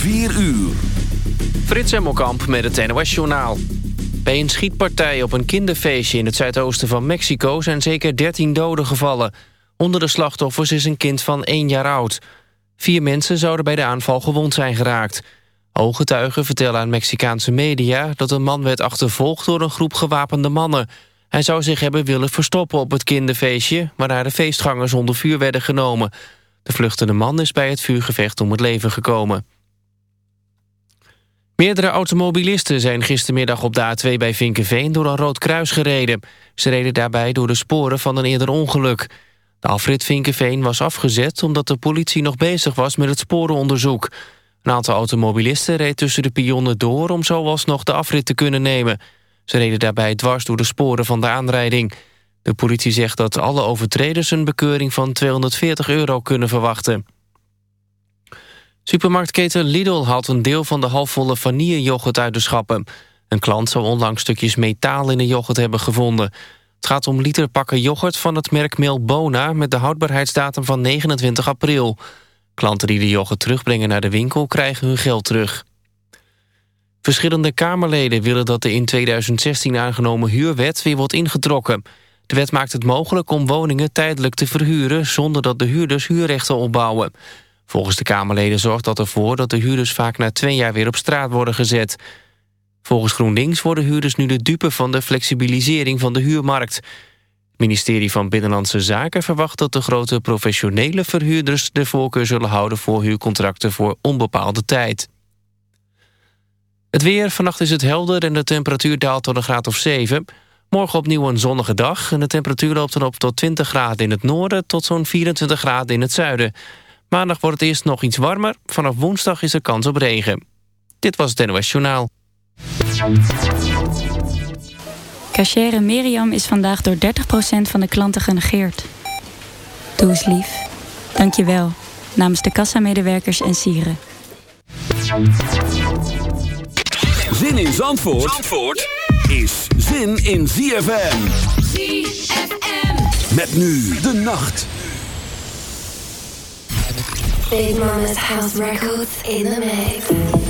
4 uur. Frits Emmelkamp met het NOS-journaal. Bij een schietpartij op een kinderfeestje in het zuidoosten van Mexico... zijn zeker 13 doden gevallen. Onder de slachtoffers is een kind van 1 jaar oud. Vier mensen zouden bij de aanval gewond zijn geraakt. Ooggetuigen vertellen aan Mexicaanse media... dat een man werd achtervolgd door een groep gewapende mannen. Hij zou zich hebben willen verstoppen op het kinderfeestje... waarna de feestgangers onder vuur werden genomen. De vluchtende man is bij het vuurgevecht om het leven gekomen. Meerdere automobilisten zijn gistermiddag op de A2 bij Vinkenveen door een rood kruis gereden. Ze reden daarbij door de sporen van een eerder ongeluk. De afrit Vinkenveen was afgezet omdat de politie nog bezig was met het sporenonderzoek. Een aantal automobilisten reed tussen de pionnen door om zo alsnog de afrit te kunnen nemen. Ze reden daarbij dwars door de sporen van de aanrijding. De politie zegt dat alle overtreders een bekeuring van 240 euro kunnen verwachten. Supermarktketen Lidl haalt een deel van de halfvolle vanillejoghurt uit de schappen. Een klant zou onlangs stukjes metaal in de yoghurt hebben gevonden. Het gaat om literpakken yoghurt van het merk Melbona... met de houdbaarheidsdatum van 29 april. Klanten die de yoghurt terugbrengen naar de winkel krijgen hun geld terug. Verschillende Kamerleden willen dat de in 2016 aangenomen huurwet weer wordt ingetrokken. De wet maakt het mogelijk om woningen tijdelijk te verhuren... zonder dat de huurders huurrechten opbouwen. Volgens de Kamerleden zorgt dat ervoor dat de huurders vaak na twee jaar weer op straat worden gezet. Volgens GroenLinks worden huurders nu de dupe van de flexibilisering van de huurmarkt. Het ministerie van Binnenlandse Zaken verwacht dat de grote professionele verhuurders de voorkeur zullen houden voor huurcontracten voor onbepaalde tijd. Het weer, vannacht is het helder en de temperatuur daalt tot een graad of 7. Morgen opnieuw een zonnige dag en de temperatuur loopt dan op tot 20 graden in het noorden tot zo'n 24 graden in het zuiden. Maandag wordt het eerst nog iets warmer. Vanaf woensdag is er kans op regen. Dit was het NOS Journaal. Cachere Miriam is vandaag door 30% van de klanten genegeerd. Doe eens lief. Dank je wel. Namens de kassamedewerkers en sieren. Zin in Zandvoort, Zandvoort is zin in ZFM. ZFM. Met nu de nacht. Big Mama's House Records in the mix.